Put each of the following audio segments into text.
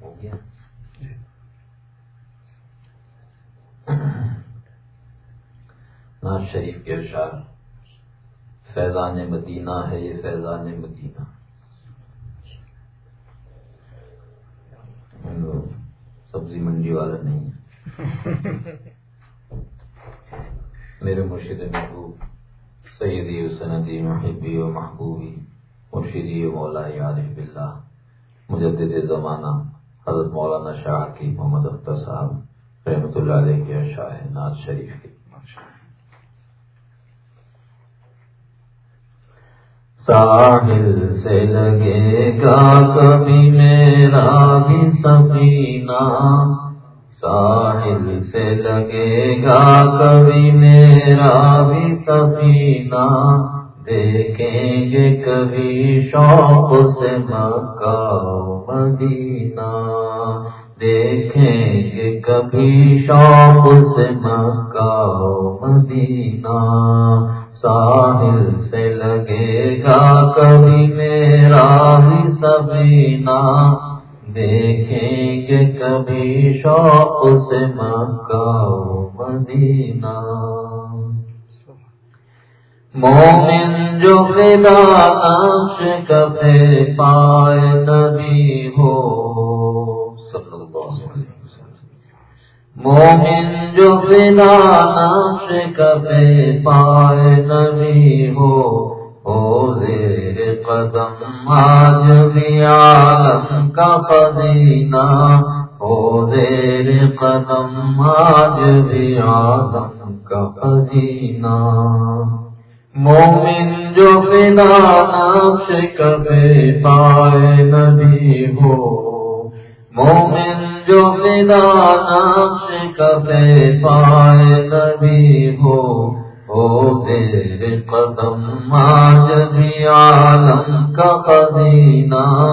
ہو گیا۔ ناز شریف کے اشار فیضان مدینہ ہے یہ فیضان مدینہ۔ سبزی منڈی والا نہیں ہے میرے مرشد محبوب سیدی و سندی محبی و محبوبی مرشدی مولا عارف بلّہ مجدد زمانہ حضرت مولانا شاہ کی محمد اختر صاحب رحمۃ اللہ علیہ کے شاہ ناز شریف کی ساحل سے لگے گا کبھی میرا بھی سفینہ۔ ساحل سے لگے گا کبھی میرا بھی سفینہ۔ دیکھیں گے کبھی شوق سے مکہ مدینہ۔ دیکھیں گے کبھی شوق سے مکہ مدینہ۔ ساحل سے لگے گا کبھی میرا بھی سبینہ دیکھیں گے کبھی شوق سے مکہ مدینہ۔ مومن جو فدا نقش کبھی پائے نبی ہو۔ مومن جو فدا نقش کبھی پائے نبی ہو۔ او زیر قدم آج بھی عالم کا قدینہ او زیر قدم آج بھی عالم کا قدینہ مومن جو بنا نقش کبھی پائے نبی ہو۔ مومن جو بنا نقش کبھی پائے نبی ہو۔ او تیرے قدم آج بھی عالم کا قدینہ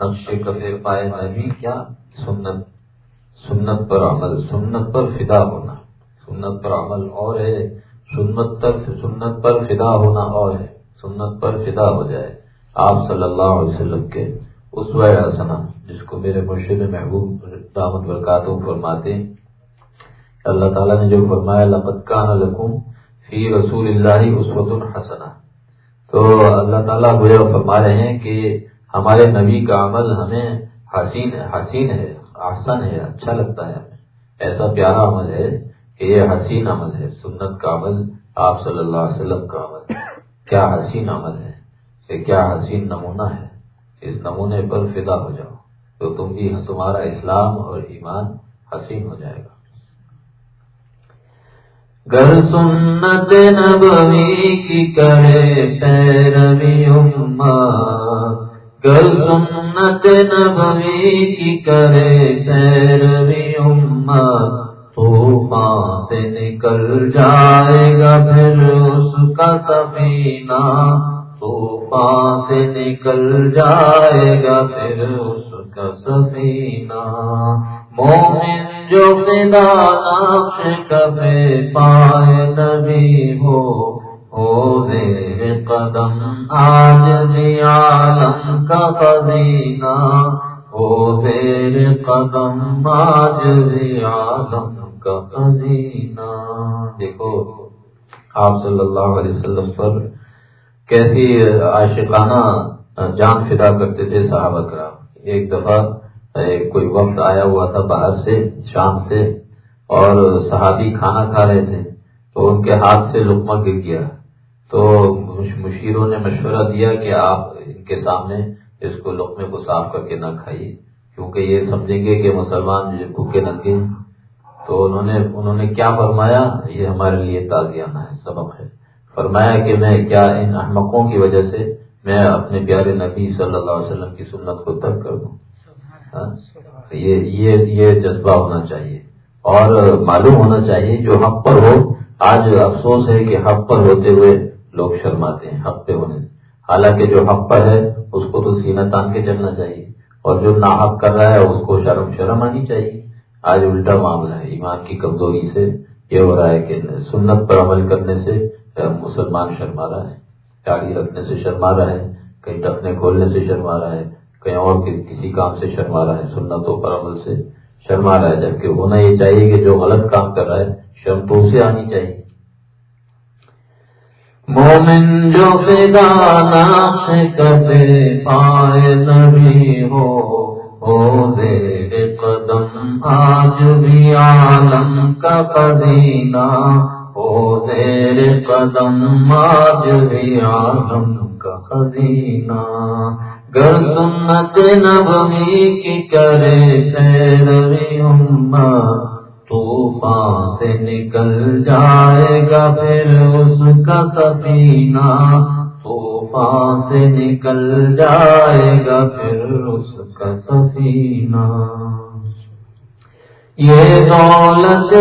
نقش کبھی پائے نبی کیا؟ سنت۔ سنت پر عمل، سنت پر فدا ہونا۔ سنت پر عمل اور ہے۔ سنت تک سنت پر فدا ہونا اور ہے، سنت پر فدا ہو جائے۔ آپ صلی اللہ علیہ وسلم کے اس حسنا جس کو میرے مرشد محبوب دامد برکاتوں فرماتے اللہ تعالیٰ نے جو فرمایا لمت کان لکم فی رسول اللہ عصوت الحسنا تو اللہ تعالیٰ مجھے فرما رہے ہیں کہ ہمارے نبی کا عمل ہمیں حسین حسین ہے آسان ہے اچھا لگتا ہے ہمیں۔ ایسا پیارا عمل ہے کہ یہ حسین عمل ہے، سنت کا عمل، آپ صلی اللہ علیہ وسلم کا عمل کیا حسین عمل ہے؟ کہ کیا حسین نمونہ ہے؟ اس نمونے پر فدا ہو جاؤ، تو تم بھی تمہارا اسلام اور ایمان حسین ہو جائے گا۔ گر سنت نبوی کی کرے پیروی گر سنت نبوی کی کرے پیروی امت طوفان سے نکل جائے گا پھر اس کا سفینہ۔ طوفان سے نکل جائے گا پھر اس کا سفینہ۔ مومن جو بنا نقش کبھی پائے نبی ہو ہو دیر قدم آج بھی عالم کا قدینہ ہو دیر قدم آج بھی عالم کا دیکھو، آپ صلی اللہ علیہ وسلم پر کیسی عاشقانہ جان فدا کرتے تھے صحابہ کرام۔ ایک دفعہ کوئی وقت آیا ہوا تھا باہر سے، شام سے، اور صحابی کھانا کھا رہے تھے، تو ان کے ہاتھ سے لکما گر گیا۔ تو مشیروں نے مشورہ دیا کہ آپ ان کے سامنے اس کو لقمے کو صاف کر کے نہ کھائیے، کیونکہ یہ سمجھیں گے کہ مسلمان بھوکے ننگے تو انہوں نے انہوں نے کیا فرمایا؟ یہ ہمارے لیے تازیانہ ہے سبق ہے۔ فرمایا کہ میں کیا ان احمقوں کی وجہ سے میں اپنے پیارے نبی صلی اللہ علیہ وسلم کی سنت کو ترک کر دوں؟ ہاں؟ یہ یہ جذبہ ہونا چاہیے۔ اور معلوم ہونا چاہیے جو حق پر ہو آج افسوس ہے کہ حق پر ہوتے ہوئے لوگ شرماتے ہیں حق پہ ہونے سے۔ حالانکہ جو حق پر ہے اس کو تو سینہ تان کے چلنا چاہیے۔ اور جو ناحق کر رہا ہے اس کو شرم شرم آنی چاہیے۔ آج الٹا معاملہ ہے۔ ایمان کی کمزوری سے یہ ہو رہا ہے کہ سنت پر عمل کرنے سے مسلمان شرما رہا ہے گاڑی رکھنے سے شرما رہا ہے، کہیں ٹپنے کھولنے سے شرما رہا ہے، کہیں اور کسی کام سے شرما رہا ہے۔ سنتوں پر عمل سے شرما رہا ہے، جبکہ ہونا یہ چاہیے کہ جو غلط کام کر رہا ہے، شرم تو اسے آنی چاہیے۔ مومن جو سے کبھی پائے نبی ہو۔ قدم، آج بھی عالم کا قدینہ ہو زیر قدم، آج بھی عالم کا خزینہ گر سنت نبوی کی کرے پیروی امت طوفان سے نکل جائے گا پھر اس کا سفینہ۔ طوفان سے نکل جائے گا پھر اس کا سفینہ۔ یہ دولت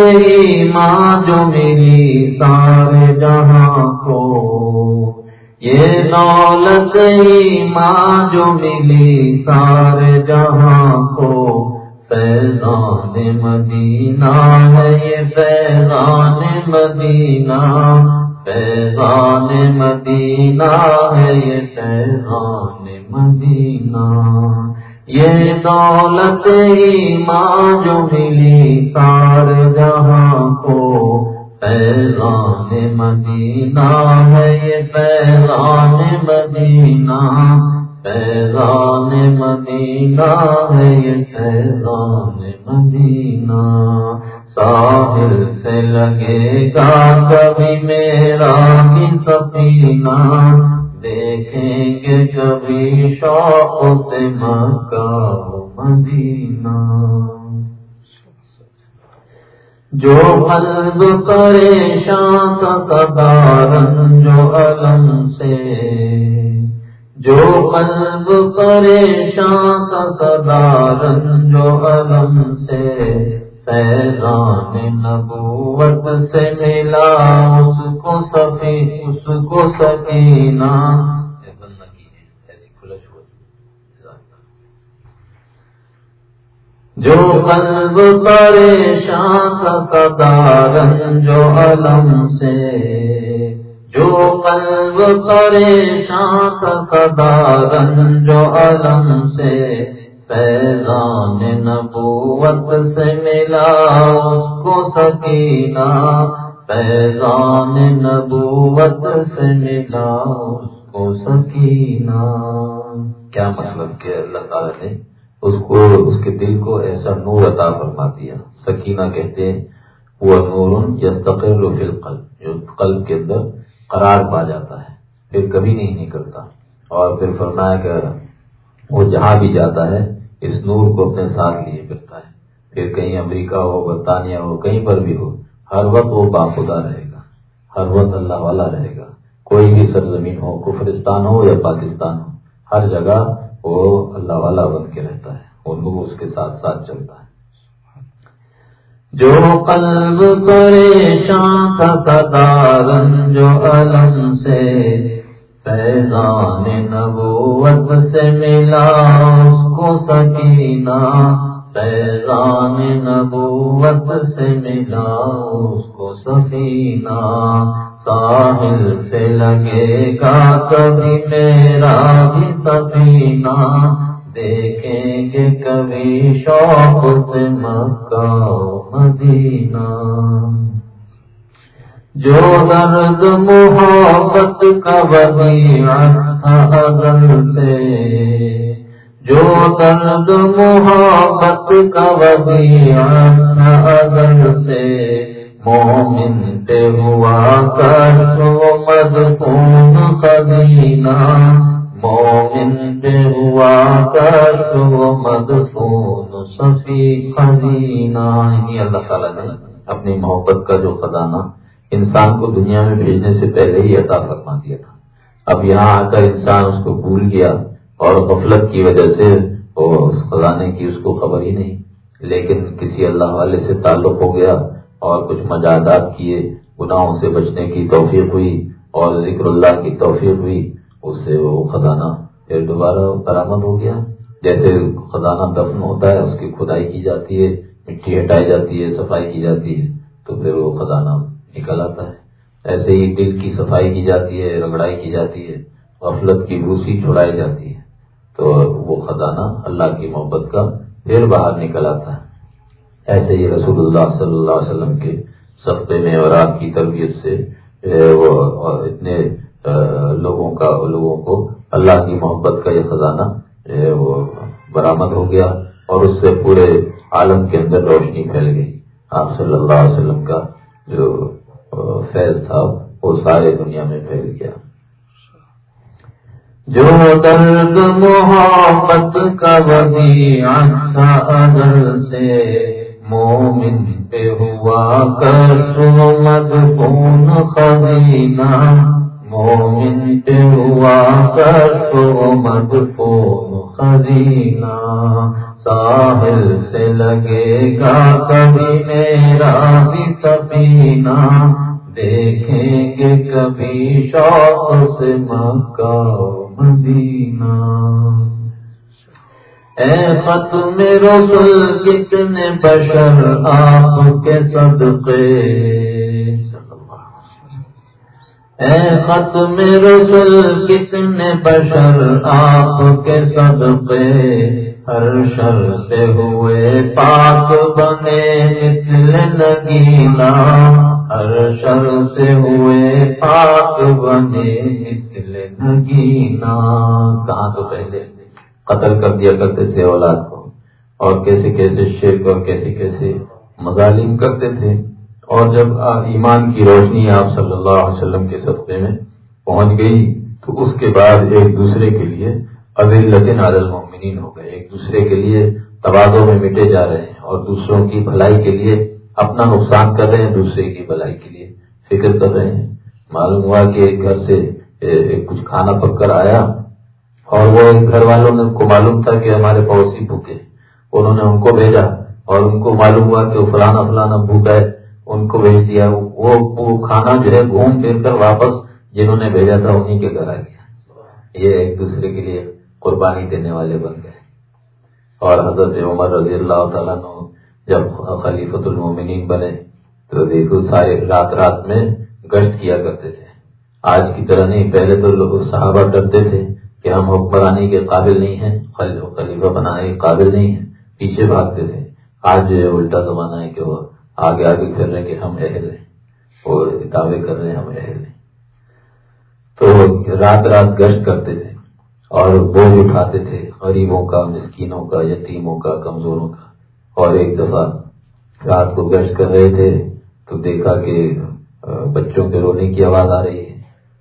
ماں جو ملی سارے جہاں کو۔ یہ دولت ہی ماں جو ملی سارے جہاں کو۔ فیضان مدینہ ہے یہ فیضان مدینہ۔ فیضان مدینہ ہے یہ فیضان مدینہ۔ یہ دولت ماں جو ملی سار جہاں کو فیضان مدینہ ہے، یہ فیضان مدینہ فیضان مدینہ ہے، یہ فیضان مدینہ۔ ساحل سے لگے گا کبھی میرا بھی سفینہ۔ دیکھیں گے کبھی شوق سے مکہ مدینہ جو قلب پریشان کا سدارن جو علم سے، جو قلب پریشان کا سدارن جو علم سے فیضان نبوت سے ملا، اس کو سفی اس کو سکینہ۔ جو قلب پریشان کا سدارن جو علم سے۔ جو قلب پریشان سدارن جو علم سے۔ فیضان نبوت سے ملا اس کو سکینہ، فیضان نبوت سے ملا اس کو سکینہ۔ کیا مطلب کہ اللہ تعالیٰ نے اس کو، اس کے دل کو ایسا نور عطا فرما دیا سکینہ کہتے ہیں، وہ نور یا تقرر فی القلب، جو قلب کے اندر قرار پا جاتا ہے، پھر کبھی نہیں نکلتا۔ اور پھر فرمایا کہ وہ جہاں بھی جاتا ہے اس نور کو اپنے ساتھ لیے پھرتا ہے۔ پھر کہیں امریکہ ہو، برطانیہ ہو، کہیں پر بھی ہو، ہر وقت وہ باخدا رہے گا۔ ہر وقت اللہ والا رہے گا۔ کوئی بھی سرزمین ہو، کفرستان ہو یا پاکستان ہو، ہر جگہ وہ اللہ والا بن کے رہتا ہے۔ وہ نور اس کے ساتھ ساتھ چلتا ہے۔ جو قلب پریشان کا سدارن جو علم سے فیضان نبوت سے ملا اس کو سکینہ۔ فیضان نبوت سے ملا اس کو سکینہ۔ ساحل سے لگے گا کبھی میرا بھی سفینہ دیکھیں گے کبھی شوق سے مکہ مدینہ۔ جو درد محبت کا ازل سے، جو درد محبت کا ازل سے مومن پہ ہوا کر تو مدفون قدینہ مومن پہ ہوا کر تو مدفون صفی خزینہ ہی اللہ تعالیٰ نے اپنی محبت کا جو خزانہ انسان کو دنیا میں بھیجنے سے پہلے ہی عطا فرما دیا تھا۔ اب یہاں آ کر انسان اس کو بھول گیا اور غفلت کی وجہ سے وہ اس خزانے کی اس کو خبر ہی نہیں۔ لیکن کسی اللہ والے سے تعلق ہو گیا اور کچھ مجادات کیے، گناہوں سے بچنے کی توفیق ہوئی اور ذکر اللہ کی توفیق ہوئی، اس سے وہ خزانہ پھر دوبارہ برآمد ہو گیا۔ جیسے خزانہ دفن ہوتا ہے، اس کی کھدائی کی جاتی ہے، مٹی ہٹائی جاتی ہے، صفائی کی جاتی ہے، تو پھر وہ خزانہ نکل آتا ہے۔ ایسے ہی دل کی صفائی کی جاتی ہے، رگڑائی کی جاتی ہے، غفلت کی بھوسی چھڑائی جاتی ہے۔ تو وہ خزانہ اللہ کی محبت کا پھر باہر نکل آتا ہے۔ ایسے ہی رسول اللہ صلی اللہ علیہ وسلم کے سفتے میں اور آپ کی تربیت سے وہ اتنے لوگوں کا، لوگوں کو اللہ کی محبت کا یہ خزانہ وہ برآمد ہو گیا اور اس سے پورے عالم کے اندر روشنی پھیل گئی۔ آپ صلی اللہ علیہ وسلم کا جو فیض تھا وہ سارے دنیا میں پھیل گیا۔ جو درد محبت کا تھا ازل سے، مومن پہ ہوا کر مد کون خبینہ مومن پہ ہوا کر مد کون خزینہ۔ ساحل سے لگے گا کبھی میرا بھی سفینہ۔ دیکھیں گے کبھی شوق سے مکہ مدینہ۔ اے ختم رسول، کتنے بشر آپ کے صدقے۔ اے ختم رسول، کتنے بشر آپ کے صدقے۔ ہر شر سے ہوئے پاک بنے مثل نگینا ہر شر سے ہوئے پاک بنے مثل نگینا کہاں تو پہلے قتل کر دیا کرتے تھے اولاد کو، اور کیسے کیسے شرک اور کیسے کیسے مظالم کرتے تھے۔ اور جب ایمان کی روشنی آپ صلی اللہ علیہ وسلم کے سطح میں پہنچ گئی، تو اس کے بعد ایک دوسرے کے لیے عدل عادل ہو گئے۔ ایک دوسرے کے لیے تبادوں میں مٹے جا رہے ہیں، اور دوسروں کی بھلائی کے لیے اپنا نقصان کر رہے ہیں، دوسرے کی بھلائی کے لیے فکر کر رہے ہیں۔ معلوم ہوا کہ ایک گھر سے کچھ کھانا پک کر آیا اور وہ گھر والوں نے کو معلوم تھا کہ ہمارے پڑوسی بھوکے انہوں نے ان کو بھیجا اور ان کو معلوم ہوا کہ وہ فلانا فلانا بھوکا ہے، ان کو بھیج دیا۔ وہ کھانا جو ہے، گھوم پھر کر واپس جنہوں نے بھیجا تھا انہیں کے گھر آ گیا۔ یہ ایک دوسرے کے لیے قربانی دینے والے بن گئے۔ اور حضرت عمر رضی اللہ تعالیٰ جب خلیفۃ المومنین بنے تو دیکھو سارے رات رات میں گشت کیا کرتے تھے۔ آج کی طرح نہیں، پہلے تو لوگ صحابہ ڈرتے تھے کہ ہم حکمرانی کے قابل نہیں ہیں، خلیفہ بنانے کے قابل نہیں ہیں، پیچھے بھاگتے تھے۔ آج جو ہے الٹا زمانہ ہے کہ وہ آگے آگے کر رہے ہیں کہ ہم اہل ہیں اور دعوے کر رہے ہیں ہم اہل ہیں۔ تو رات رات گشت کرتے تھے اور بوجھ اٹھاتے تھے، غریبوں کا، مسکینوں کا، یتیموں کا، کمزوروں کا۔ اور ایک دفعہ رات کو گشت کر رہے تھے تو دیکھا کہ بچوں کے رونے کی آواز آ رہی ہے۔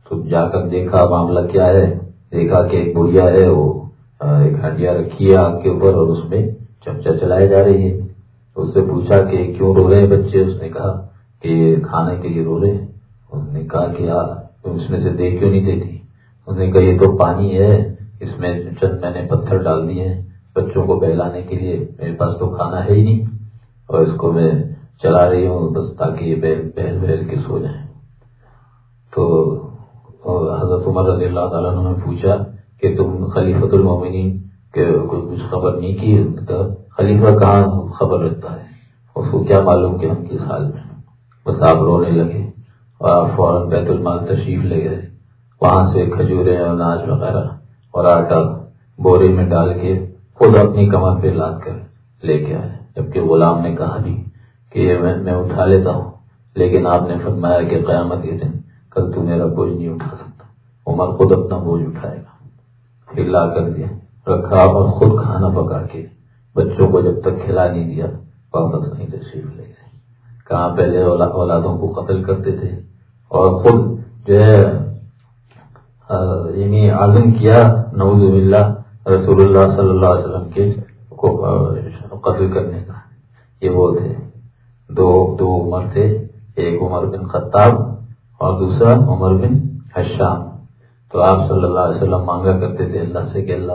تو جا کر دیکھا معاملہ کیا ہے۔ دیکھا کہ ایک بڑھیا ہے، وہ ایک ہڈیا رکھی ہے آگ کے اوپر اور اس میں چمچا چلائی جا رہی ہے۔ اس سے پوچھا کہ کیوں رو رہے ہیں بچے؟ اس نے کہا کہ کھانے کے لیے رو رہے ہیں۔ اس نے کہا کہ اس میں سے دیکھ کیوں نہیں دیتی؟ اس نے کہا، یہ تو پانی ہے، اس میں چند میں نے پتھر ڈال دیے ہیں۔ بچوں کو بہلانے کے لیے میرے پاس تو کھانا ہے ہی نہیں اور اس کو میں چلا رہی ہوں بس تاکہ یہ بہل بہل بہل کے سو جائیں۔ تو حضرت عمر رضی اللہ تعالیٰ نے پوچھا کہ تم خلیفۃ المومنین کے کچھ خبر نہیں کی؟ خلیفہ کہاں خبر رکھتا ہے؟ اس کو کیا معلوم کہ ہم کس حال میں بس آپ رونے لگے اور آپ فوراً بیت المال تشریف لے گئے۔ وہاں سے کھجورے اور اناج وغیرہ اور آٹا بورے میں ڈال کے خود اپنی کمر پہ لاد کر لے کے آئے۔ جبکہ غلام نے کہا بھی کہ یہ میں اٹھا لیتا ہوں۔ لیکن آپ نے فرمایا کہ قیامت کے دن کل تو میرا بوجھ نہیں اٹھا سکتا۔ عمر خود اپنا بوجھ اٹھائے گا۔ پھر لا کر دیا۔ رکھا اور خود کھانا پکا کے بچوں کو جب تک کھلا نہیں دیا، واپس نہیں تشریف لے گئے۔ کہاں پہلے اولادوں کو قتل کرتے تھے اور خود جو ہے یعنی عزم کیا نوز اللہ رسول اللہ صلی اللہ علیہ وسلم کے قتل کرنے کا۔ یہ وہ تھے۔ دو دو عمر تھے۔ ایک عمر بن خطاب اور دوسرا عمر بن حشام۔ تو آپ صلی اللہ علیہ وسلم مانگا کرتے تھے اللہ سے کہ اللہ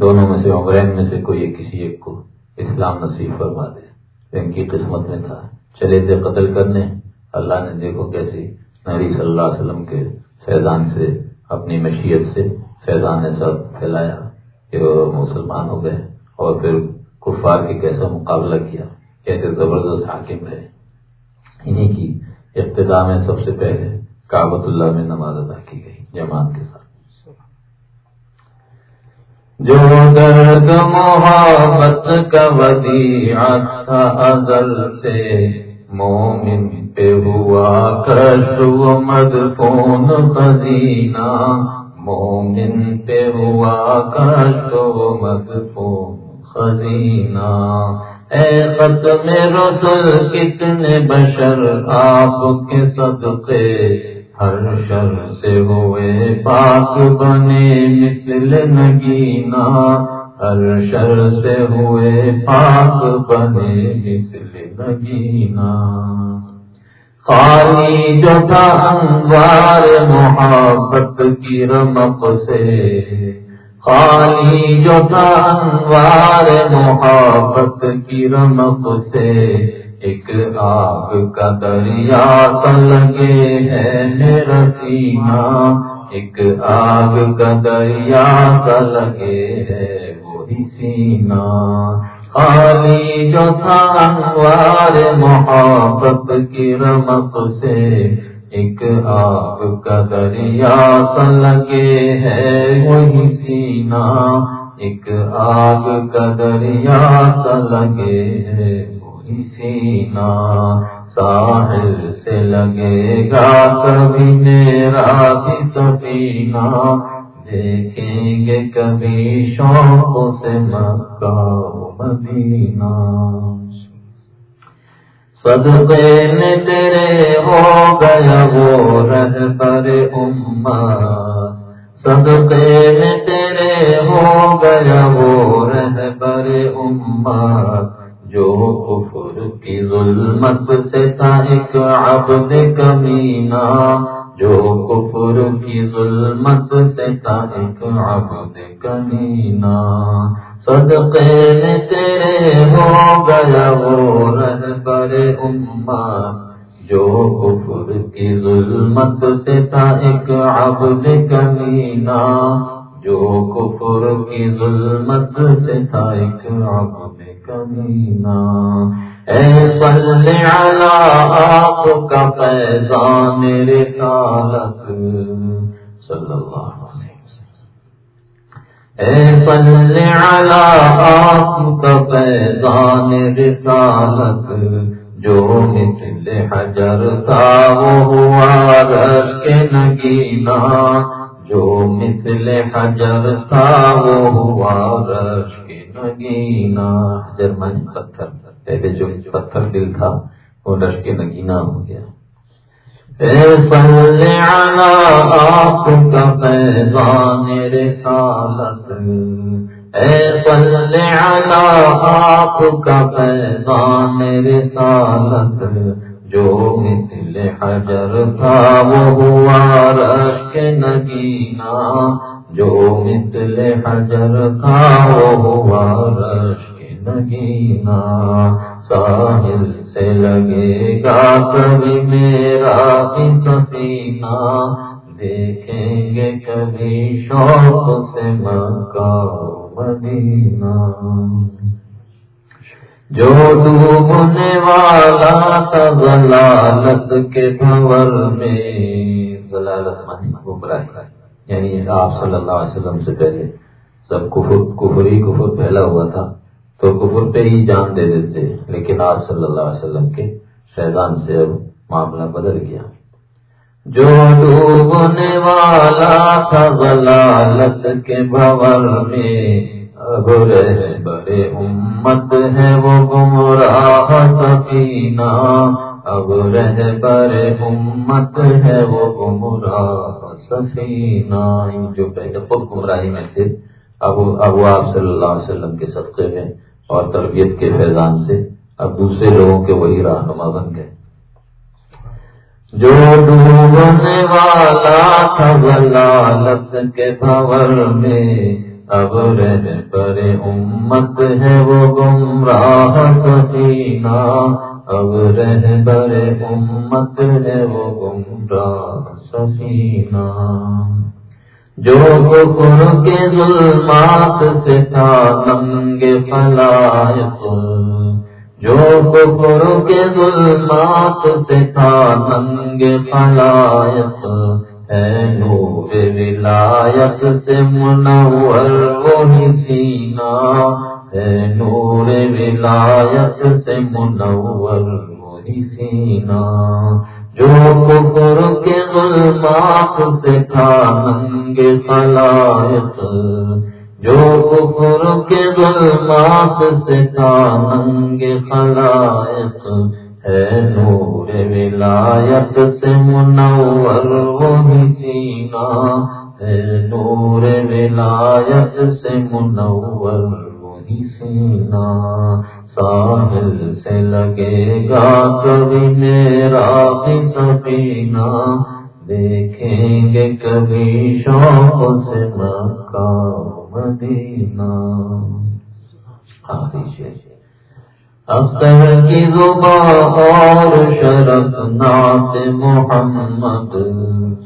دونوں میں سے عمرین میں سے کوئی کسی ایک کو اسلام نصیب فرما دے۔ ان کی قسمت میں تھا۔ چلے تھے قتل کرنے۔ اللہ نے دیکھو کیسی نبی صلی اللہ علیہ وسلم کے فیضان سے، اپنی مشیت سے فیضان نے سب پھیلایا۔ کہ وہ مسلمان ہو گئے اور پھر کفار کے کیسا مقابلہ کیا، کیسے زبردست حاکم رہے۔ انہیں کی ابتدا میں سب سے پہلے کابت اللہ میں نماز ادا کی گئی جماعت کے ساتھ۔ جو درد محبت کا ودیعت تھا ازل سے، مومن پہ ہوا کش و مدفون خزینہ۔ مومن پہ ہوا کش و مدفون خزینہ۔ اے ختم رسل کتنے بشر آپ کے صدقے ہر شر سے ہوئے پاک بنے مثل نگینا ہر شر سے ہوئے پاک بنے مثل نگینا خالی جو تھا انوار محبت کی رمق سے۔ خالی جو تھا انوار محبت کی رمق سے۔ ایک آگ کا دریا لگے ہے میرا سینا ایک آگ کا دریا لگے ہے وہی سینا خالی جو تھا انوار محبت کی رمق سے ایک آگ کا دریا لگے ہے، وہی سینا ایک آگ کا دریا لگے ہے سینا ساحل سے لگے گا کبھی میرا بھی سفینہ۔ دیکھیں گے کبھی شوق سے مکہ۔ مدینہ۔ صدقے میں تیرے ہو گیا وہ رہ پر امت۔ صدقے میں تیرے ہو گیا وہ رہ پر امت۔ جو کفر کی ظلمت سے تھا ایک عبد کمینہ۔ جو کفر کی ظلمت سے تھا ایک عبد کمینہ۔ صدقے میں تیرے ہو گیا وہ رہبر امت جو کفر کی ظلمت سے تھا ایک عبد کمینہ۔ جو کفر کی ظلمت سے تھا ایک عبد کمینا اے صلی علی آپ کا فیضان رسالت۔ صلی اللہ علیہ وسلم اے علی آپ کا رسالت، جو مثل حجر تھا وہ ہوا رش کے نگینا جو مثل حجر تھا وہ ہوا رش نگینا جرمن پتھر، پہلے جو پتھر دل تھا، وہ ڈش کے نگینا ہو گیا۔ آپ کا پیغام رسالت۔ اے صلی علی آپ کا پیغام رسالت۔ جو مثل حجر تھا، وہ ہوا رش کے نگینا جو مثل حجر تھا ہوا رش نگینا ساحل سے لگے گا کبھی میرا بھی سفینہ دیکھیں گے کبھی شوق سے مکہ مدینہ۔ جو ڈوبنے والا تھا ضلالت کے بھور میں۔ ضلالت من گمراہ یعنی آپ صلی اللہ علیہ وسلم سے پہلے سب کفر کفر ہی کفر پھیلا ہوا تھا۔ تو کفر پہ ہی جان دے دیتے، لیکن آپ صلی اللہ علیہ وسلم کے فیضان سے اب معاملہ بدل گیا۔ جو ڈوبنے والا تھا غلالت کے بھور میں اب رہ بڑے امت ہے وہ گمراہ سفینہ۔ اب رہ بڑے امت ہے وہ گمراہ سفینہ۔ جو پہلے خود گمراہی میں تھے ابو ابو آپ صلی اللہ علیہ وسلم کے صدقے میں اور تربیت کے فیضان سے اب دوسرے لوگوں کے وہی رہنما بن گئے۔ جو ڈوبنے والا تھا غلالت کے بھور میں، اب رہ پر امت ہے وہ گمراہ سفینہ۔ اب رہ بر امت ہے وہ گمراہ سفینہ۔ جو کفر کے ظلمات سے تھا ننگ فلائق، جو کفر کے ظلمات سے تھا ننگ فلائق ہے نور ولایت سے منور وہی سینا ہے نور ولایت سے منور وہی سینا۔ جو کفر کے ظلمات سے تھا ننگ خلائق، جو کفر کے ظلمات سے تھا ننگ خلائق ہے نور ولایت سے منور وہی سینا ہے نور ولایت سے منور وہی سینا۔ ساحل سے لگے گا کبھی میرا بھی دیکھیں گے کبھی شوق سے مکہ مدینہ۔ اختر کی زبان اور شرف نات محمد۔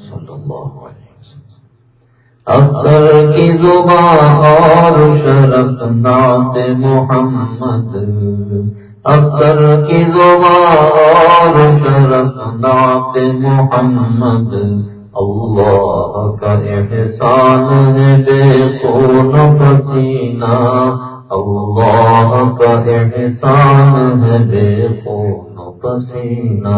صلی اللہ علیہ اختر کی زبان اور شرف نات محمد. اختر کی زبان اور شرف نات محمد. اللہ کا احسان ہے بے خون پسینہ اللہ کا احسان ہے بے خون پسینہ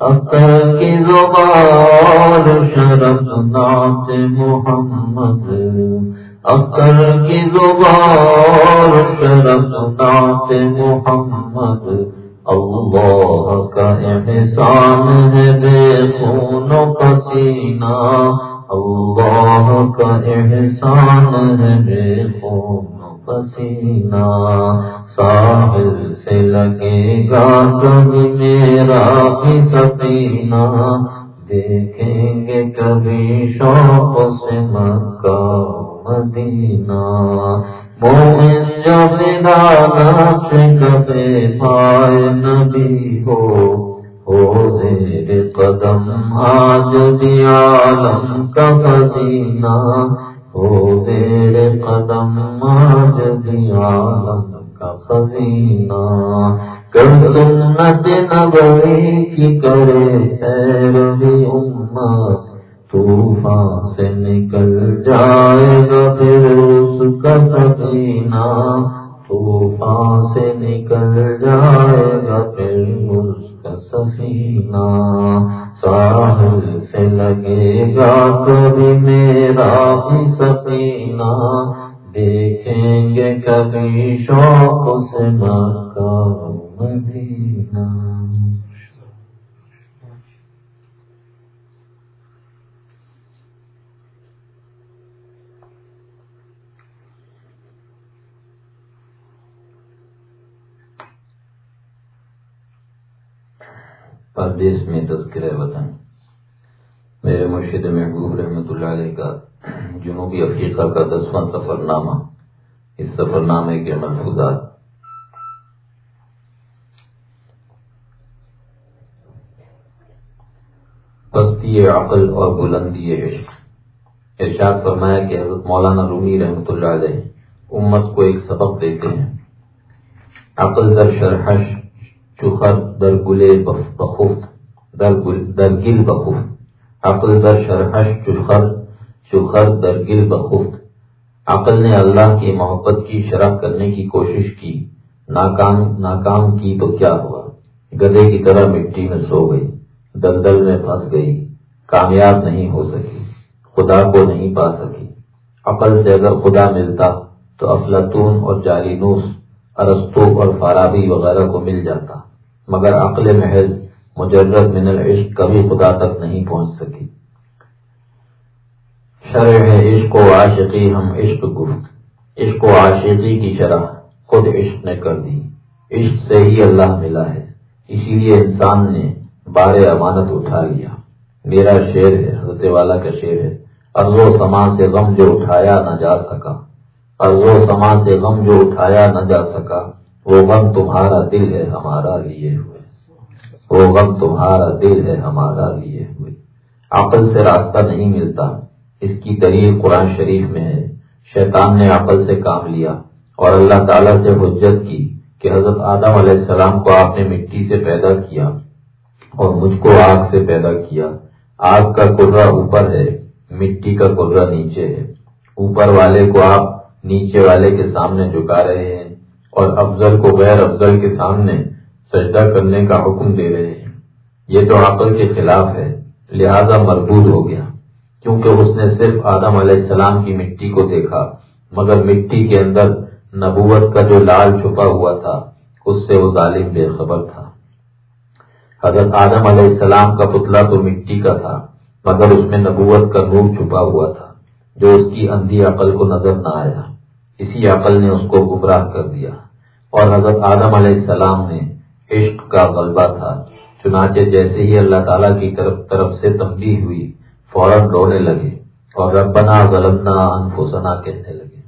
اکر کی زبان شرف نات محمد اکر کی زبان شرف نات محمد، اللہ کا احسان ہے بے خون پسینہ، اللہ کا احسان ہے بے خون پسینہ۔ ساحل سے لگے گا کبھی میرا بھی سفینہ۔ دیکھیں گے کبھی شوق سے مکہ مدینہ۔ مومن جب دادا سے کبھی پائے نبی ہو ہو زیر قدم آج بھی عالم کا پسینہ زیر قدم آج بھی عالم خزینہ کر سنت نبوی کی کرے خیر بھی امت۔ طوفان سے نکل جائے گا پھر اس کا سکینہ طوفان سے نکل جائے گا پھر اس کا سفینہ ساحل سے لگے گا کبھی میرا بھی سفینہ۔ دیکھیں گے کبھی شوق سے مکہ مدینہ۔ پردیش میں تذکر وطن۔ میرے مرشد محبوب رحمۃ اللہ علیہ کا جنوبی افریقہ کا دسواں سفر نامہ اس سفر نامے کے محفوظات پستی عقل اور بلندی عشق۔ ارشاد فرمایا کہ حضرت مولانا رومی رحمۃ اللہ علیہ امت کو ایک سبق دیتے ہیں۔ عقل در شرحش چخر در گلے بخفت در گل بخفت عقل در شرحش چخر چخر در گل بخفت۔ عقل نے اللہ کی محبت کی شرح کرنے کی کوشش کی۔ ناکام ناکام کی تو کیا ہوا؟ گدے کی طرح مٹی میں سو گئی۔ دلدل میں پھنس گئی۔ کامیاب نہیں ہو سکی۔ خدا کو نہیں پا سکی۔ عقل سے اگر خدا ملتا تو افلاطون اور جاری نوس ارستو اور فارابی وغیرہ کو مل جاتا۔ مگر عقل محض مجرد من العشق کبھی خدا تک نہیں پہنچ سکی۔ شرح عشق و عاشقی، ہم عشق گفت عشق و عاشقی کی شرح خود عشق نے کر دی۔ عشق سے ہی اللہ ملا ہے۔ اسی لیے انسان نے بار امانت اٹھا لیا۔ میرا شعر ہے، حضرت والا کا شعر ہے۔ ارض و سمان سے غم جو اٹھایا نہ جا سکا۔ ارض و سمان سے غم جو اٹھایا نہ جا سکا۔ وہ غم تمہارا دل ہے، ہمارا لیے ہوئے۔ وہ غم تمہارا دل ہے، ہمارا لیے ہوئے۔ عقل سے راستہ نہیں ملتا۔ اس کی دلیل قرآن شریف میں ہے۔ شیطان نے عقل سے کام لیا اور اللہ تعالیٰ سے حجت کی کہ حضرت آدم علیہ السلام کو آپ نے مٹی سے پیدا کیا اور مجھ کو آگ سے پیدا کیا۔ آگ کا کرا اوپر ہے، مٹی کا کرا نیچے ہے۔ اوپر والے کو آپ نیچے والے کے سامنے جھکا رہے ہیں اور افضل کو غیر افضل کے سامنے سجدہ کرنے کا حکم دے رہے ہیں۔ یہ تو عقل کے خلاف ہے، لہذا مربوط ہو گیا۔ کیونکہ اس نے صرف آدم علیہ السلام کی مٹی کو دیکھا، مگر مٹی کے اندر نبوت کا جو لال چھپا ہوا تھا، اس سے وہ ظالم بے خبر تھا۔ حضرت آدم علیہ السلام کا پتلا تو مٹی کا تھا، مگر اس میں نبوت کا نور چھپا ہوا تھا، جو اس کی اندھی عقل کو نظر نہ آیا۔ اسی عقل نے اس کو گمراہ کر دیا۔ اور حضرت آدم علیہ السلام نے عشق کا غلبہ تھا، چنانچہ جیسے ہی اللہ تعالیٰ کی طرف طرف سے تبدیل ہوئی فوراً رونے لگے اور ربنا غلطنا انفسنا کہنے لگے۔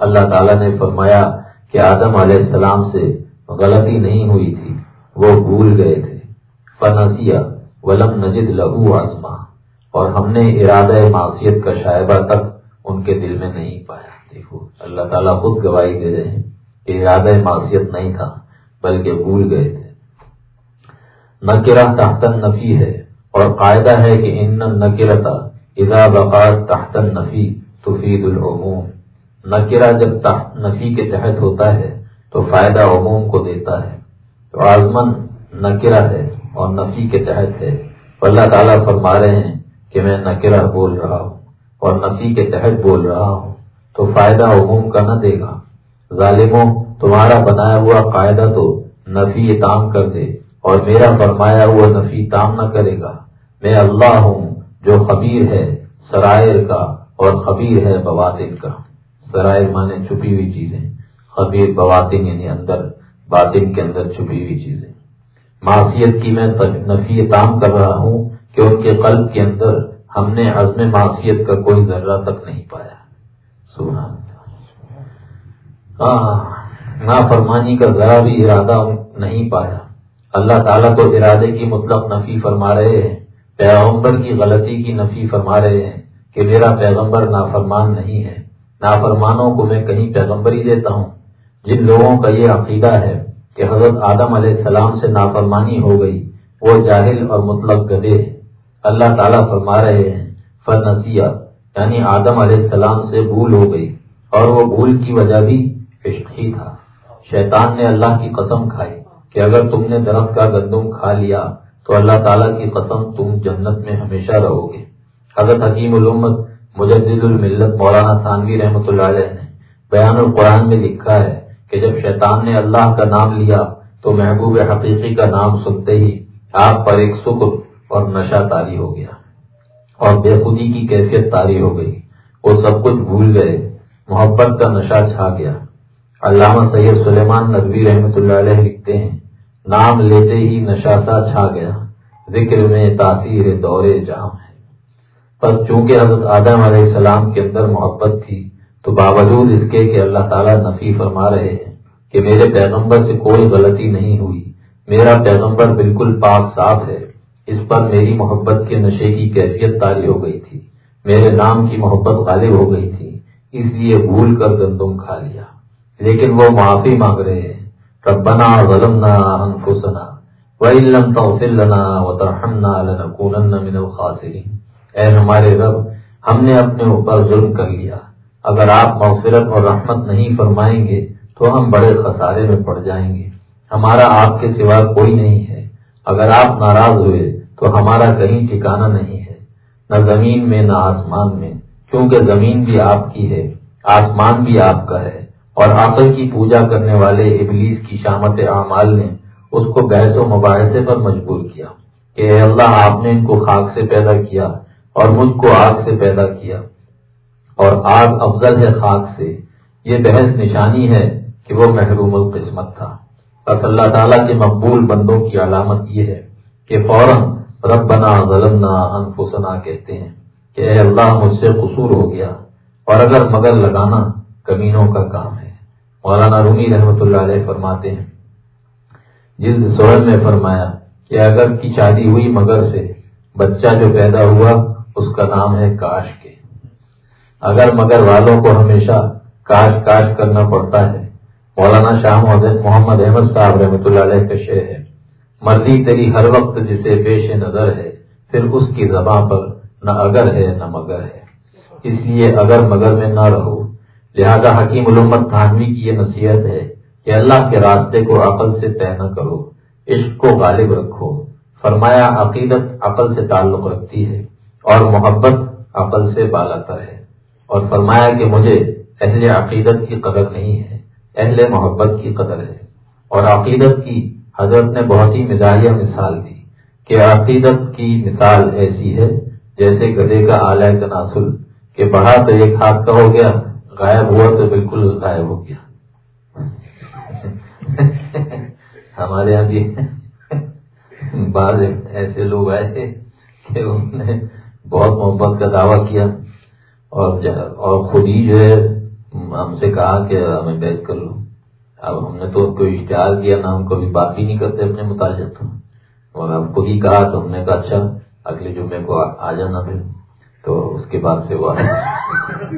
اللہ تعالیٰ نے فرمایا کہ آدم علیہ السلام سے غلطی نہیں ہوئی تھی، وہ بھول گئے تھے۔ فنسیا ولم نجد لہو آسما اور ہم نے ارادہ معاشیت کا شائبہ تک ان کے دل میں نہیں پایا۔ دیکھو، اللہ تعالیٰ خود گواہی دے رہے ہیں کہ ارادہ معاشیت نہیں تھا، بلکہ بھول گئے تھے۔ نکرا تحتن نفی ہے۔ اور قاعدہ ہے کہ ان نکرتا اذا بقات تحتن نفی تفید العموم۔ نکرا جب تحت نفی کے تحت ہوتا ہے تو فائدہ عموم کو دیتا ہے۔ تو آزمن نکرا ہے اور نفی کے تحت ہے۔ اللہ تعالیٰ فرما رہے ہیں کہ میں نکرا بول رہا ہوں اور نفی کے تحت بول رہا ہوں۔ تو فائدہ عموم کا نہ دے گا۔ ظالموں، تمہارا بنایا ہوا قاعدہ تو نفی تام کر دے۔ اور میرا فرمایا ہوا نفی تام نہ کرے گا۔ میں اللہ ہوں جو خبیر ہے سرائر کا، اور خبیر ہے بواتن کا۔ سرائر مانے چھپی ہوئی چیزیں۔ خبیر بواتن یعنی اندر، باطن کے اندر چھپی ہوئی چیزیں۔ معاشیت کی میں نفی تام کر رہا ہوں کہ ان کے قلب کے اندر ہم نے عزم معاشیت کا کوئی ذرہ تک نہیں پایا۔ سبحان ہاں فرمانی کا ذرا بھی ارادہ نہیں پایا۔ اللہ تعالیٰ کو ارادے کی مطلب نفی فرما رہے ہیں، پیغمبر کی غلطی کی نفی فرما رہے ہیں کہ میرا پیغمبر نافرمان نہیں ہے۔ نافرمانوں کو میں کہیں پیغمبر ہی دیتا ہوں۔ جن لوگوں کا یہ عقیدہ ہے کہ حضرت آدم علیہ السلام سے نافرمانی ہو گئی، وہ جاہل اور مطلق گدے اللہ تعالیٰ فرما رہے ہیں، فنسیہ یعنی آدم علیہ السلام سے بھول ہو گئی۔ اور وہ بھول کی وجہ بھی عشق ہی تھا۔ شیطان نے اللہ کی قسم کھائی۔ کہ اگر تم نے درخت کا گندم کھا لیا تو اللہ تعالیٰ کی قسم تم جنت میں ہمیشہ رہو گے۔ حضرت حکیم الامت مجدد الملت مولانا ثانوی رحمۃ اللہ علیہ نے بیان القرآن میں لکھا ہے کہ جب شیطان نے اللہ کا نام لیا تو محبوب حقیقی کا نام سنتے ہی آپ پر ایک سکر اور نشہ تاری ہو گیا اور بے خودی کی کیفیت تاری ہو گئی۔ وہ سب کچھ بھول گئے۔ محبت کا نشہ چھا گیا۔ علامہ سید سلیمان نقوی رحمۃ اللہ علیہ لکھتے ہیں، نام لیتے ہی نشاسا چھا گیا، ذکر میں تاثیر دور جام ہے۔ پر چونکہ حضرت آدم علیہ السلام کے اندر محبت تھی، تو باوجود اس کے کہ اللہ تعالیٰ نفی فرما رہے ہیں کہ میرے پیغمبر سے کوئی غلطی نہیں ہوئی، میرا پیغمبر بالکل پاک صاف ہے، اس پر میری محبت کے نشے کی کیفیت تاری ہو گئی تھی، میرے نام کی محبت غالب ہو گئی تھی، اس لیے بھول کر گندم کھا لیا۔ لیکن وہ معافی مانگ رہے ہیں۔ ربنا ظلمنا انفسنا وَإِن لَمْ تَغْفِرْ لَنَا وَتَرْحَمْنَا لَنَكُونَنَّ مِنَ الْخَاسِرِينَ اے ہمارے رب، ہم نے اپنے اوپر ظلم کر لیا۔ اگر آپ مغفرت اور رحمت نہیں فرمائیں گے، تو ہم بڑے خسارے میں پڑ جائیں گے۔ ہمارا آپ کے سوا کوئی نہیں ہے۔ اگر آپ ناراض ہوئے، تو ہمارا کہیں ٹھکانہ نہیں ہے۔ نہ زمین میں، نہ آسمان میں۔ کیونکہ زمین بھی آپ کی ہے، آسمان بھی آپ کا ہے۔ اور عقل کی پوجا کرنے والے ابلیس کی شامت اعمال نے اس کو بحث و مباحثے پر مجبور کیا کہ اے اللہ، آپ نے ان کو خاک سے پیدا کیا اور مجھ کو آگ سے پیدا کیا۔ اور آگ افضل ہے خاک سے۔ یہ بحث نشانی ہے کہ وہ محروم القسمت تھا۔ بس اللہ تعالیٰ کے مقبول بندوں کی علامت یہ ہے کہ فوراً ربنا ظلمنا انفسنا کہتے ہیں کہ اے اللہ، مجھ سے قصور ہو گیا اور اگر مگر لگانا کمینوں کا کام ہے۔ مولانا رومی رحمۃ اللہ علیہ فرماتے ہیں، جلد سورج میں فرمایا کہ اگر کی شادی ہوئی مگر سے، بچہ جو پیدا ہوا اس کا نام ہے کاش کے۔ اگر مگر والوں کو ہمیشہ کاش کاش کرنا پڑتا ہے، مولانا شاہ محمد احمد صاحب رحمۃ اللہ علیہ کا شعر ہے، مرضی تیری ہر وقت جسے پیش نظر ہے، پھر اس کی زبان پر نہ اگر ہے نہ مگر ہے۔ اس لیے اگر مگر میں نہ رہو لہذا حکیم علومت تھانوی کی یہ نصیحت ہے کہ اللہ کے راستے کو عقل سے طے نہ کرو، عشق کو غالب رکھو۔ فرمایا، عقیدت عقل سے تعلق رکھتی ہے اور محبت عقل سے بالاتر ہے۔ اور فرمایا کہ مجھے اہل عقیدت کی قدر نہیں ہے، اہل محبت کی قدر ہے۔ اور عقیدت کی حضرت نے بہت ہی مزاحیہ مثال دی کہ عقیدت کی مثال ایسی ہے جیسے گدے کا اعلی تناسل کہ بڑھا تو ایک ہاتھ کا ہو گیا غائب ہوا تو بالکل غائب ہو گیا۔ ہمارے یہاں بھی بعض ایسے لوگ آئے تھے کہ انہوں نے بہت محبت کا دعویٰ کیا اور اور خود ہی جو ہے ہم سے کہا کہ ہمیں بیت کر لو۔ اب ہم نے تو کوئی اشتہار کیا، نہ ہم کبھی بات بھی نہیں کرتے اپنے متعلق۔ اور اب خود ہی کہا تو ہم نے کہا اچھا اگلے جمعے کو آ جانا پھر۔ تو اس کے بعد سے وہ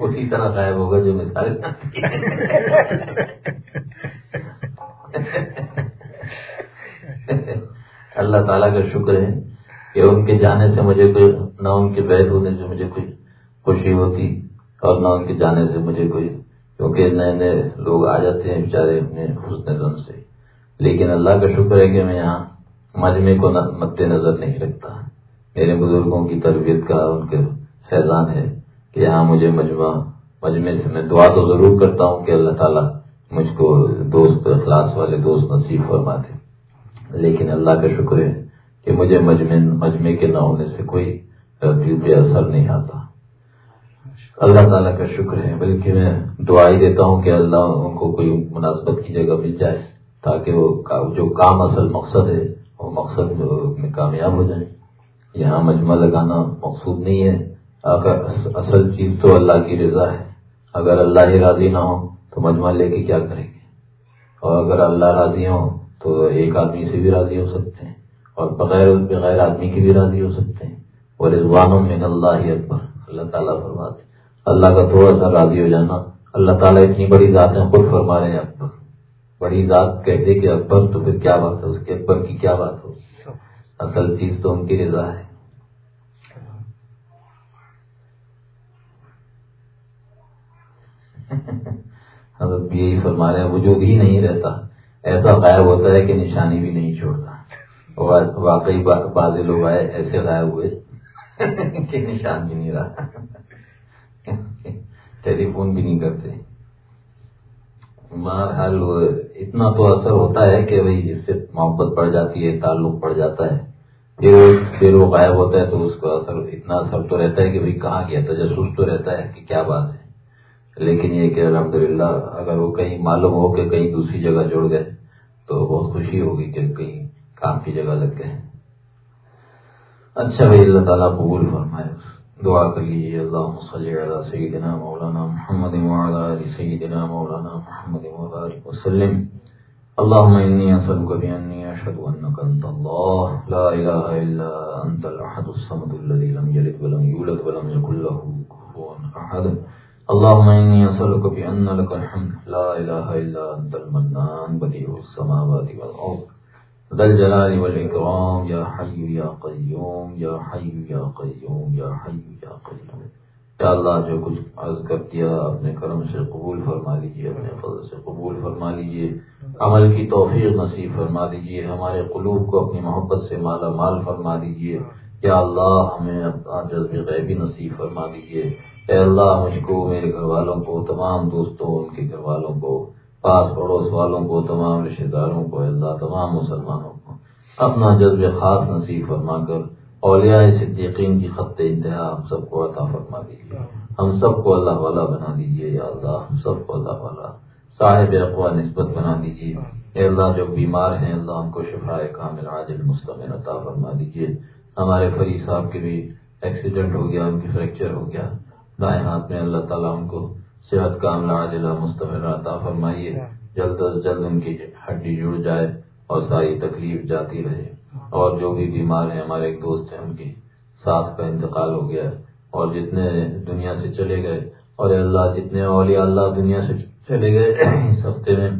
اسی طرح غائب ہوگا جو مثال اللہ تعالیٰ کا شکر ہے کہ ان کے جانے سے مجھے کوئی، نہ ان کے بیت ہونے سے مجھے کوئی خوشی ہوتی اور نہ ان کے جانے سے مجھے کوئی، کیونکہ نئے نئے لوگ آ جاتے ہیں بیچارے اپنے حسن رن سے۔ لیکن اللہ کا شکر ہے کہ میں یہاں مجمے کو مد نظر نہیں رکھتا۔ میرے بزرگوں کی تربیت کا ان کے فیضان ہے کہ یہاں مجھے مجمع مجمع سے میں دعا تو ضرور کرتا ہوں کہ اللہ تعالیٰ مجھ کو دوست، اخلاص والے دوست نصیب فرما دے۔ لیکن اللہ کا شکر ہے کہ مجھے مجمع مجمع کے نہ ہونے سے کوئی پہ اثر نہیں آتا۔ اللہ تعالیٰ کا شکر ہے، بلکہ میں دعا ہی دیتا ہوں کہ اللہ ان کو کوئی مناسبت کی جگہ مل جائے تاکہ وہ جو کام اصل مقصد ہے وہ مقصد میں کامیاب ہو جائے یہاں مجمع لگانا مقصود نہیں ہے۔ اگر اصل چیز تو اللہ کی رضا ہے۔ اگر اللہ ہی راضی نہ ہو تو مجمع لے کے کیا کریں گے؟ اور اگر اللہ راضی ہو تو ایک آدمی سے بھی راضی ہو سکتے ہیں۔ اور بغیر بغیر آدمی کے بھی راضی ہو سکتے ہیں۔ اور رضوانوں میں اللہ ہی اکبر۔ اللہ تعالیٰ فرماتے اللہ کا تھوڑا سا راضی ہو جانا۔ اللہ تعالیٰ اتنی بڑی ذات ہے خود فرما رہے ہیں اکبر۔ بڑی ذات کہتے کہ اکبر تو پھر کیا بات ہے؟ اس کے اکبر کی کیا بات ہو؟ اصل چیز تو ان کی رضا ہے۔ حضرت یہی فرما رہے ہیں وجود ہی نہیں رہتا ایسا غائب ہوتا ہے کہ نشانی بھی نہیں چھوڑتا۔ واقعی بعض لوگ آئے ایسے غائب ہوئے کہ نشان بھی نہیں رہا۔ ٹیلی فون بھی نہیں کرتے۔ بہرحال اتنا تو اثر ہوتا ہے کہ بھائی جس سے محبت پڑ جاتی ہے، تعلق پڑ جاتا ہے، پھر پھر وہ غائب ہوتا ہے تو اس کا اثر، اتنا اثر تو رہتا ہے کہ بھائی کہاں گیا؟ تجسس تو رہتا ہے کہ کیا بات ہے۔ لیکن یہ کہ الحمدللہ اگر وہ کہیں معلوم ہو کہ کہیں دوسری جگہ جڑ گئے تو بہت خوشی ہوگی کہ کہیں کام کی جگہ لگ گئے۔ اچھا بھائی، اللہ تعالیٰ قبول فرمائے۔ دعا کر لیجیے اللہ صلی علی سیدنا مولانا محمد وعلى آل سیدنا مولانا محمد وبارک وسلم. اللهم اني اسالك باني اشهد انك انت الله لا اله الا انت الاحد الصمد الذي لم يلد ولم يولد ولم يكن له كفوا احد. اللهم اني اسالك بان لك الحمد، لا اله الا انت المنان بديع السماوات والارض. دل جلال والاکرام یا حی یا قیوم یا حی یا قیوم یا حی یا قیوم یا اللہ، جو کچھ عرض کر دیا اپنے کرم سے قبول فرما لیجیے اپنے فضل سے قبول فرما لیجیے عمل کی توفیق نصیب فرما دیجیے ہمارے قلوب کو اپنی محبت سے مالا مال فرما دیجیے یا اللہ، ہمیں اپنا جذب غیبی نصیب فرما دیجیے اے اللہ، مجھ کو، میرے گھر والوں کو، تمام دوستوں، ان کے گھر والوں کو پاس پڑوس والوں کو، تمام رشتے داروں کو اللہ، تمام مسلمانوں کو اپنا جذب خاص نصیب فرما کر اولیاء صدیقین کی خط انتہا ہم سب کو عطا فرما دیجیے۔ ہم سب کو اللہ والا بنا دیجیے، یا اللہ، ہم سب کو اللہ والا صاحب اقوا نسبت بنا دیجیے۔ اے اللہ، جو بیمار ہیں، اللہ ہم کو شفا کامل، عاجل، مستمر عطا فرما دیجیے۔ ہمارے فری صاحب کے بھی ایکسیڈنٹ ہو گیا، ان کی فریکچر ہو گیا۔ دائیں ہاتھ میں اللہ تعالیٰ ان کو صحت کا عملہ عجلہ مستمر عطا فرمائیے۔ جلد از جلد ان کی ہڈی جڑ جائے اور ساری تکلیف جاتی رہے۔ اور جو بھی بیمار ہیں ہمارے ایک دوست ہیں ان کی سانس کا انتقال ہو گیا اور جتنے دنیا سے چلے گئے اور اللہ جتنے اولیاء اللہ دنیا سے چلے گئے اس ہفتے میں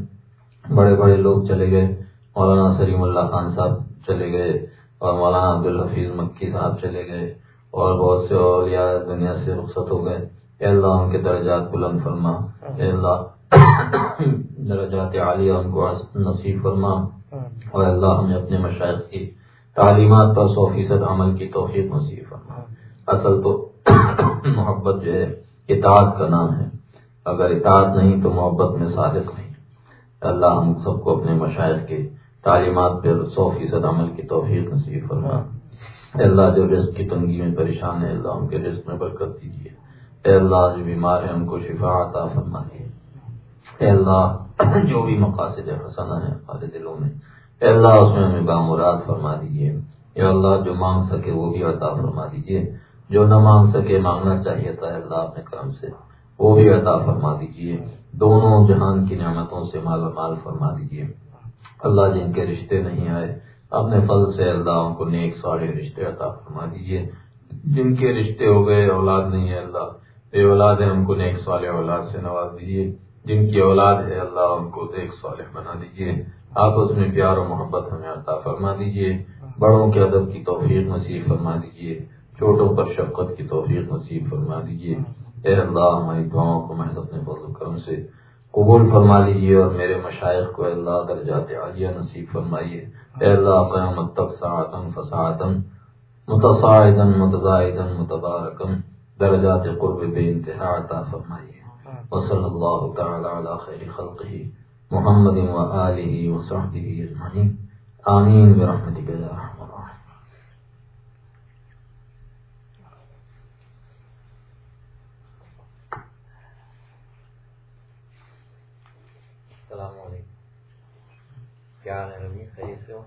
بڑے بڑے لوگ چلے گئے۔ مولانا سلیم اللہ خان صاحب چلے گئے اور مولانا عبد الحفیظ مکی صاحب چلے گئے اور بہت سے اولیاء دنیا سے رخصت ہو گئے۔ اے اللہ ان کے درجات بلند فرما، اے اللہ درجات عالیہ ان کو نصیب فرما، اور اللہ ہمیں اپنے مشاہد کی تعلیمات پر سو فیصد عمل کی توفیق نصیب فرما۔ اصل تو محبت جو ہے، اطاعت کا نام ہے۔ اگر اطاعت نہیں تو محبت میں صادق نہیں۔ اللہ ہم سب کو اپنے مشاہد کے تعلیمات پہ سو فیصد عمل کی توفیق نصیب فرما۔ اللہ جو رزق کی تنگی میں پریشان ہے اللہ ان کے رزق میں برکت دیجیے۔ اے اللہ جو بیمار ہے ان کو شفا عطا فرما اے اللہ، جو بھی مقاصد حسنا ہے ہمارے دلوں میں، اے اللہ، اس میں ہمیں بامراد فرما دیجیے اے اللہ، جو مانگ سکے وہ بھی عطا فرما دیجیے جو نہ مانگ سکے مانگنا چاہیے تھا اللہ، اپنے کام سے وہ بھی عطا فرما دیجیے دونوں جہان کی نعمتوں سے مال مال فرما دیجیے اللہ، جن کے رشتے نہیں آئے، اپنے فضل سے اللہ، ان کو نیک سارے رشتے عطا فرما دیجیے جن کے رشتے ہو گئے، اولاد نہیں ہے اللہ بے اولاد ہے ان کو نیک سوال اولاد سے نواز دیجیے جن کی اولاد ہے اللہ، ان کو نیک صالح بنا دیجیے آپ اس میں پیار و محبت ہمیں عطا فرما دیجیے بڑوں کے ادب کی توفیق نصیب فرما دیجیے چھوٹوں پر شفقت کی توفیق نصیب فرما دیجیے اے اللہ، ہماری دعاؤں کو محض اپنے فضل کرم سے قبول فرما لیجیے اور میرے مشائق کو اللہ درجات عالیہ نصیب فرمائیے۔ اے اللہ، قیامت تک ساعتن فساعتن متصاعدن متزائدن متبارکن درجات قرب بے انتہا عطا فرمائیے۔ وصلی اللہ تعالی علی خیر خلقہ محمد و آلہ و صحبہ اجمعین۔ آمین برحمتک یا رحمت السلام علیکم۔ کیا ہے رمی خرید سے ہو؟